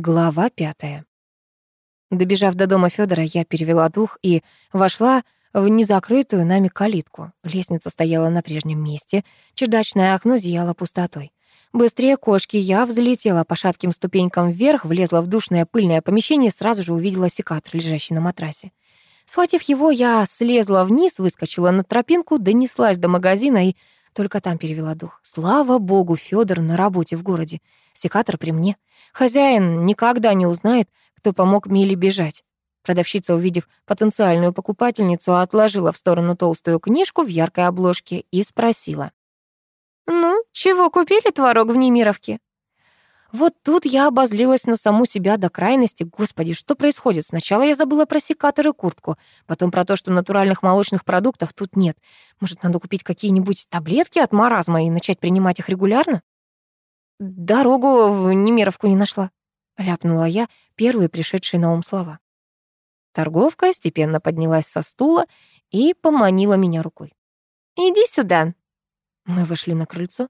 Глава пятая. Добежав до дома Федора, я перевела дух и вошла в незакрытую нами калитку. Лестница стояла на прежнем месте, чердачное окно зияло пустотой. Быстрее кошки я взлетела по шатким ступенькам вверх, влезла в душное пыльное помещение и сразу же увидела секатор, лежащий на матрасе. Схватив его, я слезла вниз, выскочила на тропинку, донеслась до магазина и только там перевела дух. Слава богу, Федор на работе в городе. Секатор при мне. Хозяин никогда не узнает, кто помог Миле бежать. Продавщица, увидев потенциальную покупательницу, отложила в сторону толстую книжку в яркой обложке и спросила. «Ну, чего купили творог в Немировке?» Вот тут я обозлилась на саму себя до крайности. Господи, что происходит? Сначала я забыла про секатор и куртку, потом про то, что натуральных молочных продуктов тут нет. Может, надо купить какие-нибудь таблетки от маразма и начать принимать их регулярно? Дорогу в Немировку не нашла, ляпнула я первые пришедшие на ум слова. Торговка степенно поднялась со стула и поманила меня рукой. «Иди сюда». Мы вышли на крыльцо.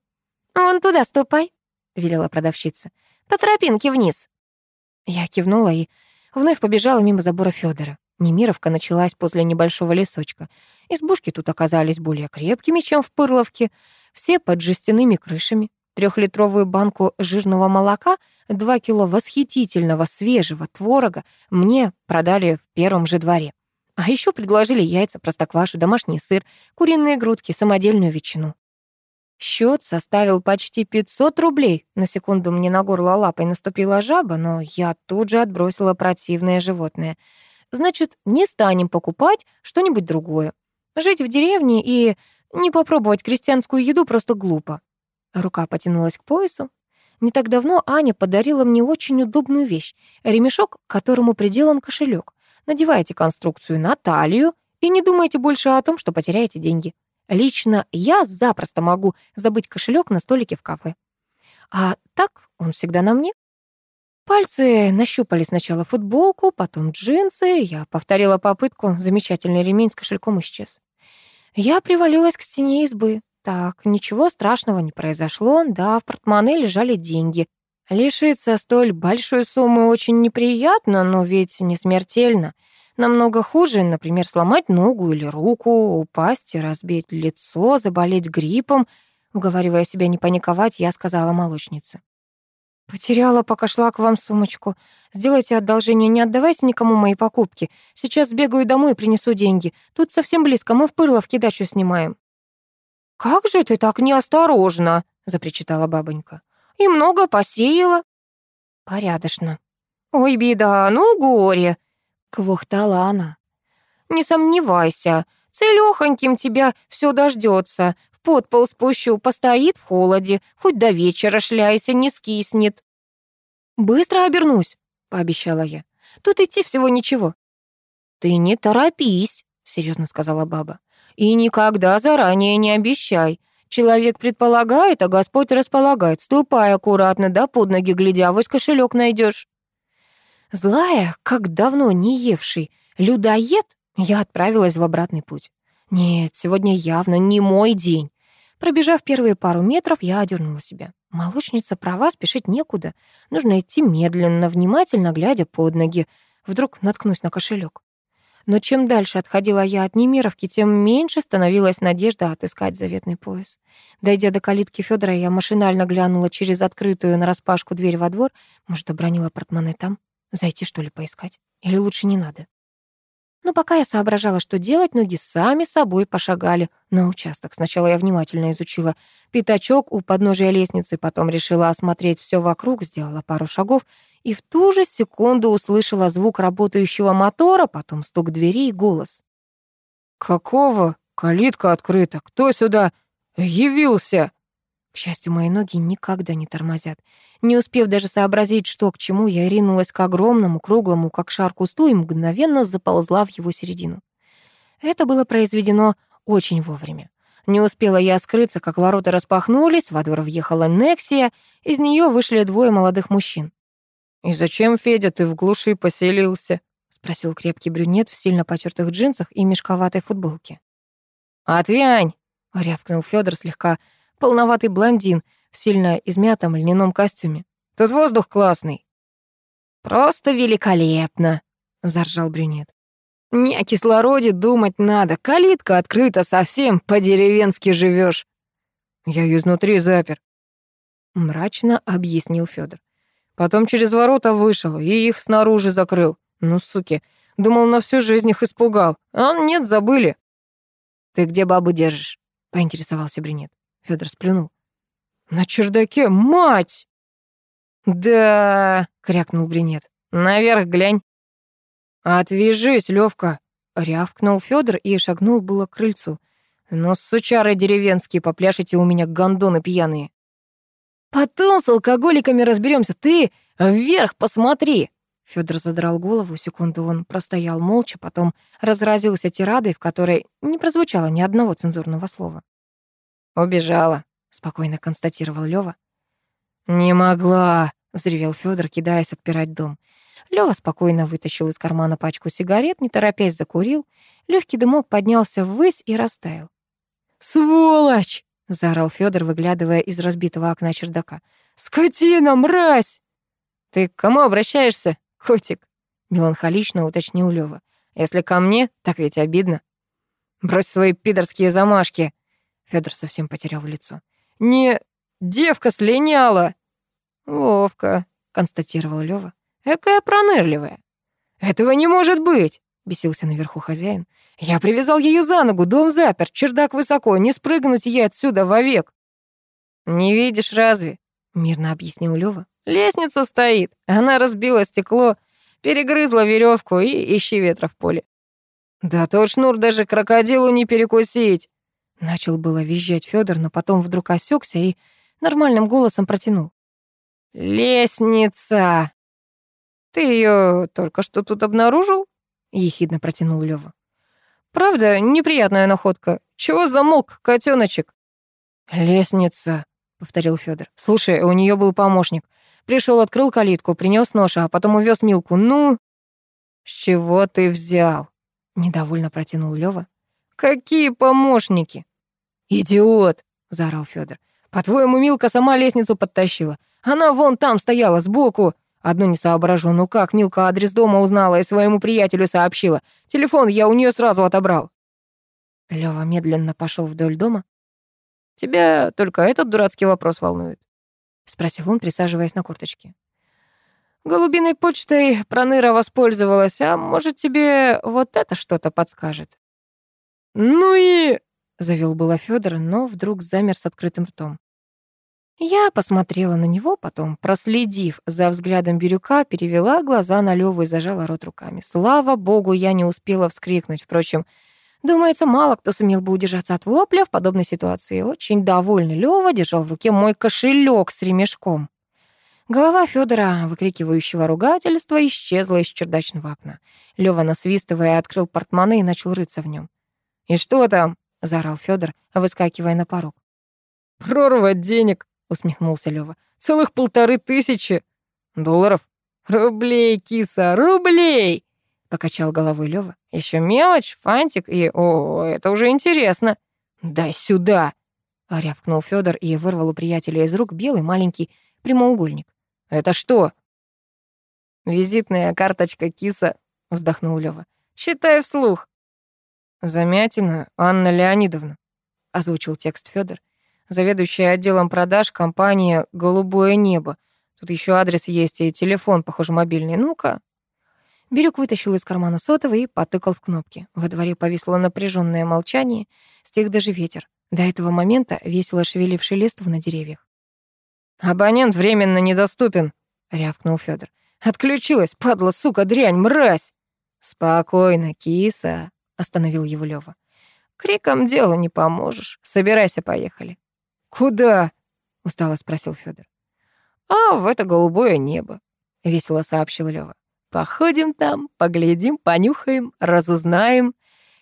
«Вон туда ступай», — велела продавщица. «По тропинке вниз». Я кивнула и вновь побежала мимо забора Федора. Немировка началась после небольшого лесочка. Избушки тут оказались более крепкими, чем в Пырловке, все под жестяными крышами трехлитровую банку жирного молока, два кило восхитительного свежего творога мне продали в первом же дворе. А еще предложили яйца, простоквашу, домашний сыр, куриные грудки, самодельную ветчину. Счет составил почти 500 рублей. На секунду мне на горло лапой наступила жаба, но я тут же отбросила противное животное. Значит, не станем покупать что-нибудь другое. Жить в деревне и не попробовать крестьянскую еду просто глупо. Рука потянулась к поясу. Не так давно Аня подарила мне очень удобную вещь — ремешок, к которому приделан кошелек. Надевайте конструкцию на талию и не думайте больше о том, что потеряете деньги. Лично я запросто могу забыть кошелек на столике в кафе. А так он всегда на мне. Пальцы нащупали сначала футболку, потом джинсы. Я повторила попытку, замечательный ремень с кошельком исчез. Я привалилась к стене избы. Так, ничего страшного не произошло, да, в портмоне лежали деньги. Лишиться столь большой суммы очень неприятно, но ведь не смертельно. Намного хуже, например, сломать ногу или руку, упасть и разбить лицо, заболеть гриппом. Уговаривая себя не паниковать, я сказала молочнице. «Потеряла, пока шла к вам сумочку. Сделайте одолжение, не отдавайте никому мои покупки. Сейчас сбегаю домой и принесу деньги. Тут совсем близко, мы в Пырловке дачу снимаем». «Как же ты так неосторожно!» — запричитала бабонька. «И много посеяла?» «Порядочно». «Ой, беда, ну горе!» — квохтала она. «Не сомневайся, целёхоньким тебя все дождется. В подпол спущу, постоит в холоде, хоть до вечера шляйся, не скиснет». «Быстро обернусь», — пообещала я. «Тут идти всего ничего». «Ты не торопись», — серьезно сказала баба. И никогда заранее не обещай. Человек предполагает, а Господь располагает. Ступай аккуратно, да под ноги глядя, вось кошелек найдешь. Злая, как давно не евший, людоед, я отправилась в обратный путь. Нет, сегодня явно не мой день. Пробежав первые пару метров, я одернула себя. Молочница права, спешить некуда. Нужно идти медленно, внимательно глядя под ноги. Вдруг наткнусь на кошелек. Но чем дальше отходила я от Немировки, тем меньше становилась надежда отыскать заветный пояс. Дойдя до калитки Федора, я машинально глянула через открытую нараспашку дверь во двор. Может, обронила портмоне там? Зайти, что ли, поискать? Или лучше не надо? Но пока я соображала, что делать, ноги сами собой пошагали на участок. Сначала я внимательно изучила пятачок у подножия лестницы, потом решила осмотреть все вокруг, сделала пару шагов и в ту же секунду услышала звук работающего мотора, потом стук двери и голос. «Какого? Калитка открыта. Кто сюда явился?» К счастью, мои ноги никогда не тормозят. Не успев даже сообразить, что к чему, я ринулась к огромному, круглому, как шар кусту, и мгновенно заползла в его середину. Это было произведено очень вовремя. Не успела я скрыться, как ворота распахнулись, во двор въехала Нексия, из нее вышли двое молодых мужчин. «И зачем, Федя, ты в глуши поселился?» — спросил крепкий брюнет в сильно потертых джинсах и мешковатой футболке. «Отвянь!» — рявкнул Федор слегка полноватый блондин в сильно измятом льняном костюме. «Тут воздух классный». «Просто великолепно!» — заржал брюнет. «Не о кислороде думать надо. Калитка открыта совсем, по-деревенски живешь. «Я ее изнутри запер», — мрачно объяснил Федор. Потом через ворота вышел и их снаружи закрыл. Ну, суки, думал, на всю жизнь их испугал. А нет, забыли. «Ты где бабу держишь?» — поинтересовался брюнет. Федор сплюнул. «На чердаке, мать!» «Да!» — крякнул брюнет. «Наверх глянь». «Отвяжись, Левка!» — рявкнул Федор и шагнул было к крыльцу. «Ну, сучары деревенские, попляшите у меня гондоны пьяные». «Потом с алкоголиками разберемся. Ты вверх посмотри!» Федор задрал голову, секунду он простоял молча, потом разразился тирадой, в которой не прозвучало ни одного цензурного слова. «Убежала», — спокойно констатировал Лёва. «Не могла», — взревел Федор, кидаясь отпирать дом. Лёва спокойно вытащил из кармана пачку сигарет, не торопясь закурил. Легкий дымок поднялся ввысь и растаял. «Сволочь!» — заорал Федор, выглядывая из разбитого окна чердака. «Скотина, мразь!» «Ты к кому обращаешься, котик?» — меланхолично уточнил Лёва. «Если ко мне, так ведь обидно». «Брось свои пидорские замашки!» Федор совсем потерял лицо. «Не, девка слиняла!» «Ловко», — констатировал Лёва. «Экая пронырливая». «Этого не может быть!» — бесился наверху хозяин. «Я привязал ее за ногу, дом запер, чердак высоко, не спрыгнуть ей отсюда вовек». «Не видишь разве?» — мирно объяснил Лёва. «Лестница стоит, она разбила стекло, перегрызла веревку и ищи ветра в поле». «Да тот шнур даже крокодилу не перекусить!» Начал было визжать Федор, но потом вдруг осекся и нормальным голосом протянул. «Лестница!» «Ты ее только что тут обнаружил?» — ехидно протянул Лёва. «Правда, неприятная находка. Чего замолк, котеночек?» «Лестница», — повторил Федор. «Слушай, у нее был помощник. Пришел, открыл калитку, принес нож, а потом увез Милку. Ну...» «С чего ты взял?» — недовольно протянул Лёва. «Какие помощники?» «Идиот!» — заорал Федор. «По-твоему, Милка сама лестницу подтащила? Она вон там стояла, сбоку. Одно не соображу, ну как Милка адрес дома узнала и своему приятелю сообщила. Телефон я у нее сразу отобрал». Лёва медленно пошел вдоль дома. «Тебя только этот дурацкий вопрос волнует?» — спросил он, присаживаясь на курточке. «Голубиной почтой Проныра воспользовалась, а может, тебе вот это что-то подскажет?» «Ну и...» — завел было Федор, но вдруг замер с открытым ртом. Я посмотрела на него, потом, проследив за взглядом Бирюка, перевела глаза на Лёву и зажала рот руками. Слава богу, я не успела вскрикнуть. Впрочем, думается, мало кто сумел бы удержаться от вопля в подобной ситуации. Очень довольный Лёва держал в руке мой кошелек с ремешком. Голова Федора, выкрикивающего ругательства, исчезла из чердачного окна. Лёва, насвистывая, открыл портмоне и начал рыться в нем. «И что там?» — заорал Федор, выскакивая на порог. «Прорва денег!» — усмехнулся Лёва. «Целых полторы тысячи долларов. Рублей, киса, рублей!» — покачал головой Лёва. Еще мелочь, фантик и... О, это уже интересно!» «Дай сюда!» — рявкнул Федор и вырвал у приятеля из рук белый маленький прямоугольник. «Это что?» «Визитная карточка киса», — вздохнул Лёва. «Считай вслух». «Замятина Анна Леонидовна», — озвучил текст Федор заведующая отделом продаж компания «Голубое небо». Тут еще адрес есть и телефон, похоже, мобильный. Ну-ка». Бирюк вытащил из кармана сотовый и потыкал в кнопки. Во дворе повисло напряженное молчание, стих даже ветер, до этого момента весело шевеливший листву на деревьях. «Абонент временно недоступен», — рявкнул Федор. «Отключилась, падла, сука, дрянь, мразь!» «Спокойно, киса», — остановил его Лёва. «Криком делу не поможешь. Собирайся, поехали». «Куда?» — устало спросил Федор. «А в это голубое небо», — весело сообщил Лёва. «Походим там, поглядим, понюхаем, разузнаем,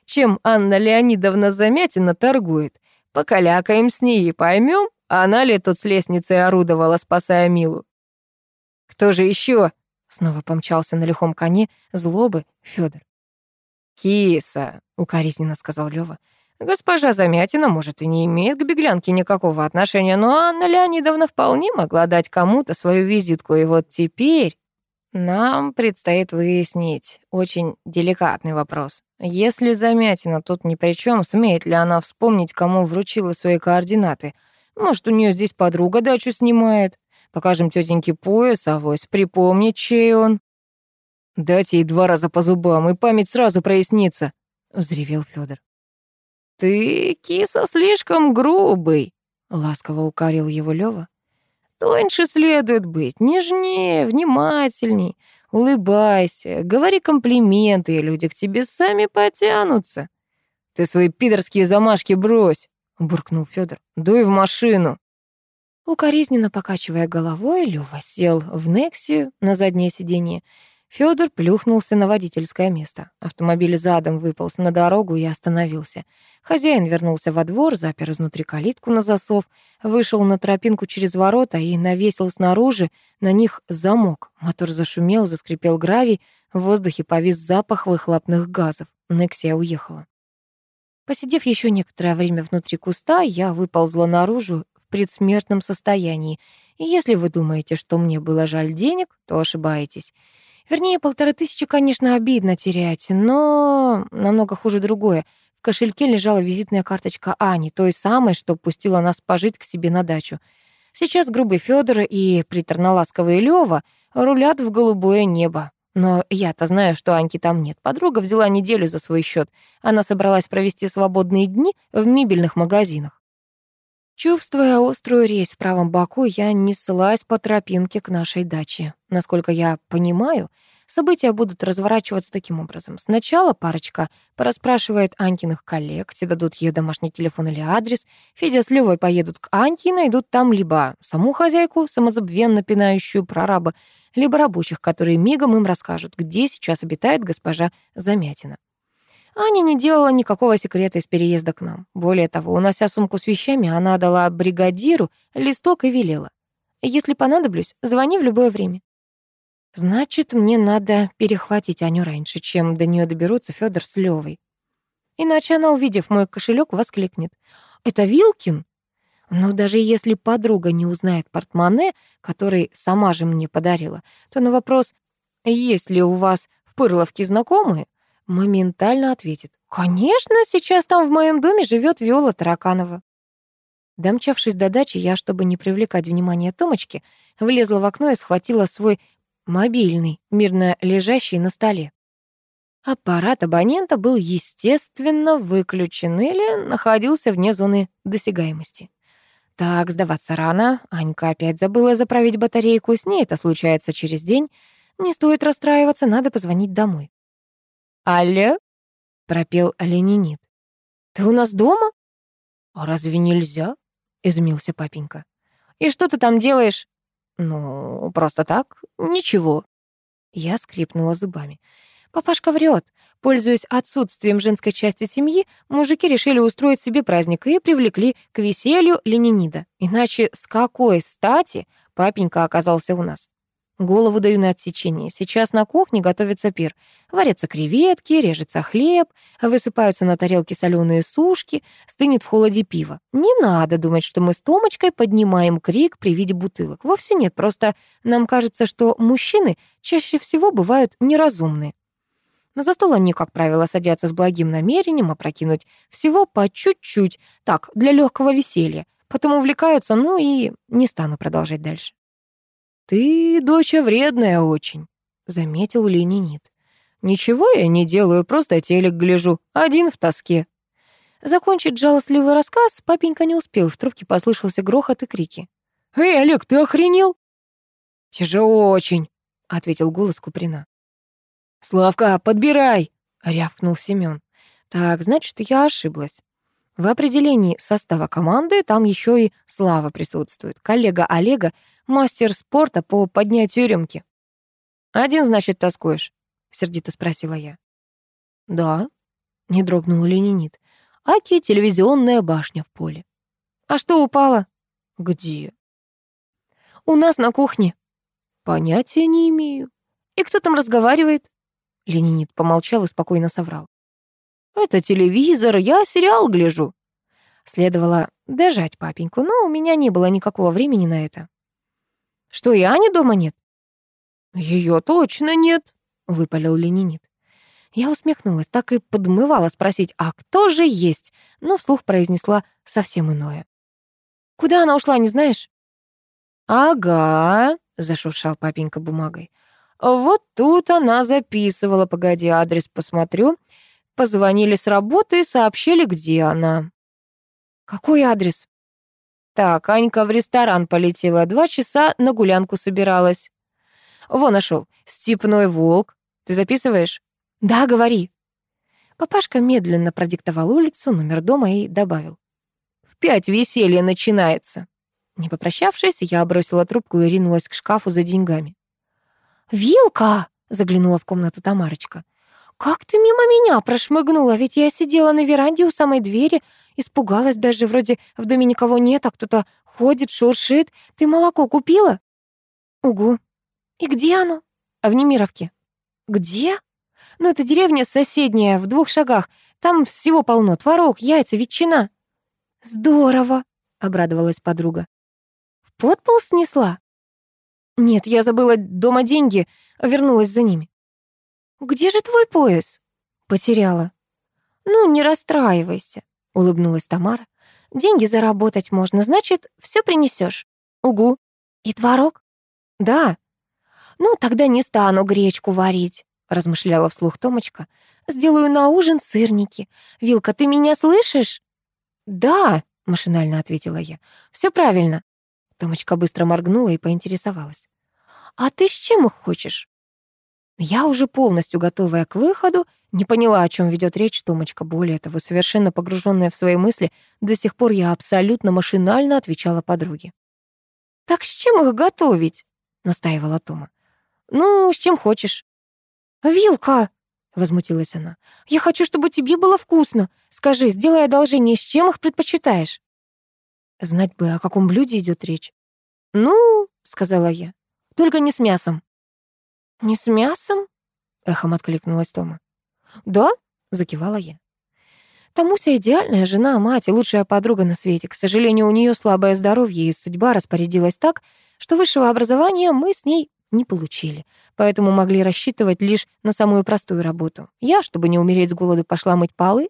чем Анна Леонидовна Замятина торгует. Покалякаем с ней и поймем, она ли тут с лестницы орудовала, спасая Милу». «Кто же еще?» — снова помчался на лихом коне злобы Федор. «Киса», — укоризненно сказал Лёва. Госпожа Замятина, может, и не имеет к беглянке никакого отношения, но Анна Леонидовна вполне могла дать кому-то свою визитку, и вот теперь... Нам предстоит выяснить очень деликатный вопрос. Если замятина тут ни при чем, сумеет ли она вспомнить, кому вручила свои координаты? Может, у нее здесь подруга дачу снимает? Покажем тетеньке пояс, авось припомнит, чей он. Дайте ей два раза по зубам, и память сразу прояснится, — взревел Федор. Ты, киса, слишком грубый, — ласково укорил его Лева. Тоньше следует быть, нежнее, внимательней. Улыбайся, говори комплименты, и люди к тебе сами потянутся. Ты свои пидорские замашки брось, буркнул Федор. Дуй в машину. Укоризненно покачивая головой, Лёва сел в Нексию на заднее сиденье Федор плюхнулся на водительское место. Автомобиль задом выполз на дорогу и остановился. Хозяин вернулся во двор, запер изнутри калитку на засов, вышел на тропинку через ворота и навесил снаружи на них замок. Мотор зашумел, заскрипел гравий, в воздухе повис запах выхлопных газов. Нексия уехала. Посидев еще некоторое время внутри куста, я выползла наружу в предсмертном состоянии. И если вы думаете, что мне было жаль денег, то ошибаетесь. Вернее, полторы тысячи, конечно, обидно терять, но намного хуже другое. В кошельке лежала визитная карточка Ани, той самой, что пустила нас пожить к себе на дачу. Сейчас грубый Фёдор и приторно-ласковый Лёва рулят в голубое небо. Но я-то знаю, что Аньки там нет. Подруга взяла неделю за свой счет. Она собралась провести свободные дни в мебельных магазинах. Чувствуя острую резь в правом боку, я неслась по тропинке к нашей даче. Насколько я понимаю, события будут разворачиваться таким образом. Сначала парочка порасспрашивает Анькиных коллег, те дадут ей домашний телефон или адрес. Федя с Левой поедут к Аньке и найдут там либо саму хозяйку, самозабвенно пинающую прораба, либо рабочих, которые мигом им расскажут, где сейчас обитает госпожа Замятина. Аня не делала никакого секрета из переезда к нам. Более того, унося сумку с вещами, она дала бригадиру листок и велела. «Если понадоблюсь, звони в любое время». Значит, мне надо перехватить Аню раньше, чем до нее доберутся Федор с Левой. Иначе она, увидев мой кошелек, воскликнет. «Это Вилкин?» Но даже если подруга не узнает портмоне, который сама же мне подарила, то на вопрос «Есть ли у вас в Пырловке знакомые?» Моментально ответит. «Конечно, сейчас там в моем доме живет Виола Тараканова». Домчавшись до дачи, я, чтобы не привлекать внимание Томочки, влезла в окно и схватила свой мобильный, мирно лежащий на столе. Аппарат абонента был, естественно, выключен или находился вне зоны досягаемости. Так, сдаваться рано. Анька опять забыла заправить батарейку. С ней это случается через день. Не стоит расстраиваться, надо позвонить домой. «Алло?» — пропел оленинит. «Ты у нас дома?» «А разве нельзя?» — изумился папенька. «И что ты там делаешь?» «Ну, просто так, ничего». Я скрипнула зубами. Папашка врет. Пользуясь отсутствием женской части семьи, мужики решили устроить себе праздник и привлекли к веселью Ленинида. Иначе с какой стати папенька оказался у нас? Голову даю на отсечение. Сейчас на кухне готовится пир. Варятся креветки, режется хлеб, высыпаются на тарелки соленые сушки, стынет в холоде пиво. Не надо думать, что мы с Томочкой поднимаем крик при виде бутылок. Вовсе нет, просто нам кажется, что мужчины чаще всего бывают неразумны. Но за стол они, как правило, садятся с благим намерением опрокинуть всего по чуть-чуть, так, для легкого веселья. Потом увлекаются, ну и не стану продолжать дальше. «Ты, доча, вредная очень», — заметил Ленинит. «Ничего я не делаю, просто телек гляжу, один в тоске». Закончить жалостливый рассказ папенька не успел, в трубке послышался грохот и крики. «Эй, Олег, ты охренел?» «Тяжело очень», — ответил голос Куприна. «Славка, подбирай!» — рявкнул Семён. «Так, значит, я ошиблась. В определении состава команды там еще и Слава присутствует. Коллега Олега — мастер спорта по поднятию рюмки. «Один, значит, тоскуешь?» — сердито спросила я. «Да», — не дрогнул ленинит. «Аки телевизионная башня в поле». «А что упало?» «Где?» «У нас на кухне». «Понятия не имею». «И кто там разговаривает?» Ленинит помолчал и спокойно соврал. Это телевизор, я сериал гляжу. Следовало дожать папеньку, но у меня не было никакого времени на это. Что, и Ани дома нет? Ее точно нет, выпалил ленинит. Я усмехнулась, так и подмывала спросить, а кто же есть, но вслух произнесла совсем иное. «Куда она ушла, не знаешь?» «Ага», — зашуршал папенька бумагой. «Вот тут она записывала, погоди, адрес посмотрю. Позвонили с работы и сообщили, где она». «Какой адрес?» «Так, Анька в ресторан полетела, два часа на гулянку собиралась». «Во, нашел. Степной волк. Ты записываешь?» «Да, говори». Папашка медленно продиктовал улицу, номер дома и добавил. «В пять веселье начинается». Не попрощавшись, я бросила трубку и ринулась к шкафу за деньгами. «Вилка!» — заглянула в комнату Тамарочка. «Как ты мимо меня прошмыгнула? Ведь я сидела на веранде у самой двери, испугалась даже, вроде в доме никого нет, а кто-то ходит, шуршит. Ты молоко купила?» «Угу. И где оно?» «В Немировке». «Где?» «Ну, это деревня соседняя, в двух шагах. Там всего полно. Творог, яйца, ветчина». «Здорово!» — обрадовалась подруга подпол снесла? Нет, я забыла дома деньги, вернулась за ними. Где же твой пояс? Потеряла. Ну, не расстраивайся, улыбнулась Тамара. Деньги заработать можно, значит, все принесешь. Угу. И творог? Да. Ну, тогда не стану гречку варить, размышляла вслух Томочка. Сделаю на ужин сырники. Вилка, ты меня слышишь? Да, машинально ответила я. Все правильно. Томочка быстро моргнула и поинтересовалась. «А ты с чем их хочешь?» Я уже полностью готовая к выходу, не поняла, о чем ведет речь Томочка. Более того, совершенно погруженная в свои мысли, до сих пор я абсолютно машинально отвечала подруге. «Так с чем их готовить?» — настаивала Тома. «Ну, с чем хочешь». «Вилка!» — возмутилась она. «Я хочу, чтобы тебе было вкусно. Скажи, сделай одолжение, с чем их предпочитаешь?» Знать бы, о каком блюде идет речь. «Ну, — сказала я, — только не с мясом». «Не с мясом?» — эхом откликнулась Тома. «Да?» — закивала я. Тамуся идеальная жена, мать и лучшая подруга на свете. К сожалению, у нее слабое здоровье, и судьба распорядилась так, что высшего образования мы с ней не получили, поэтому могли рассчитывать лишь на самую простую работу. Я, чтобы не умереть с голоду, пошла мыть полы.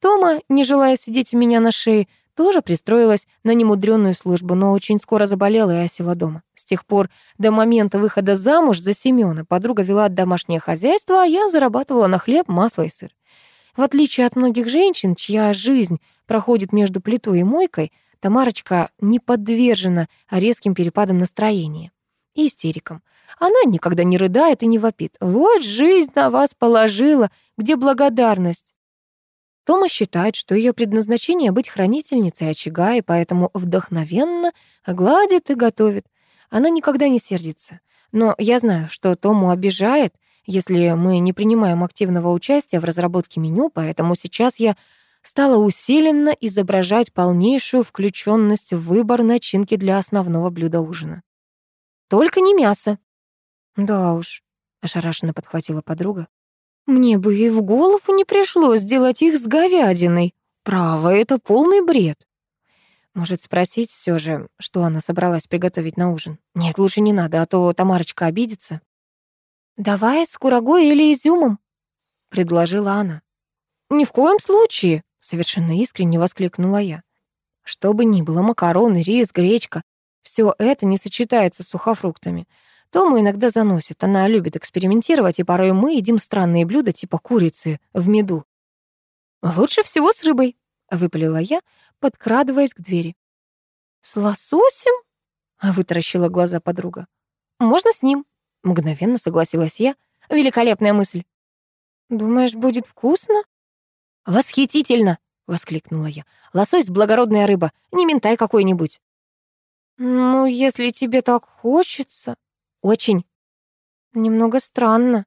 Тома, не желая сидеть у меня на шее, тоже пристроилась на немудрённую службу, но очень скоро заболела и осела дома. Тех пор до момента выхода замуж за Семёна подруга вела домашнее хозяйство, а я зарабатывала на хлеб, масло и сыр. В отличие от многих женщин, чья жизнь проходит между плитой и мойкой, Тамарочка не подвержена резким перепадам настроения и истерикам. Она никогда не рыдает и не вопит. «Вот жизнь на вас положила, где благодарность?» Тома считает, что ее предназначение быть хранительницей очага, и поэтому вдохновенно гладит и готовит. Она никогда не сердится. Но я знаю, что Тому обижает, если мы не принимаем активного участия в разработке меню, поэтому сейчас я стала усиленно изображать полнейшую включенность в выбор начинки для основного блюда ужина. Только не мясо. Да уж, ошарашенно подхватила подруга. Мне бы и в голову не пришло сделать их с говядиной. Право, это полный бред. Может, спросить все же, что она собралась приготовить на ужин? Нет, лучше не надо, а то Тамарочка обидится. «Давай с курагой или изюмом», — предложила она. «Ни в коем случае», — совершенно искренне воскликнула я. «Что бы ни было, макароны, рис, гречка, все это не сочетается с сухофруктами. Тому иногда заносит. Она любит экспериментировать, и порой мы едим странные блюда типа курицы в меду. «Лучше всего с рыбой», — выпалила я, подкрадываясь к двери. «С лососем?» — вытаращила глаза подруга. «Можно с ним?» — мгновенно согласилась я. «Великолепная мысль». «Думаешь, будет вкусно?» «Восхитительно!» — воскликнула я. «Лосось — благородная рыба, не ментай какой-нибудь». «Ну, если тебе так хочется...» Очень. Немного странно.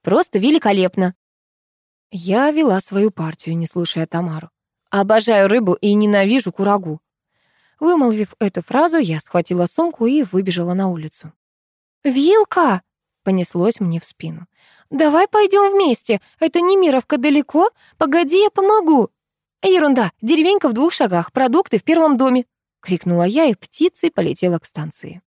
Просто великолепно. Я вела свою партию, не слушая Тамару. Обожаю рыбу и ненавижу курагу. Вымолвив эту фразу, я схватила сумку и выбежала на улицу. «Вилка!» — понеслось мне в спину. «Давай пойдем вместе. Это не Мировка далеко. Погоди, я помогу». «Ерунда. Деревенька в двух шагах. Продукты в первом доме», — крикнула я, и птицей полетела к станции.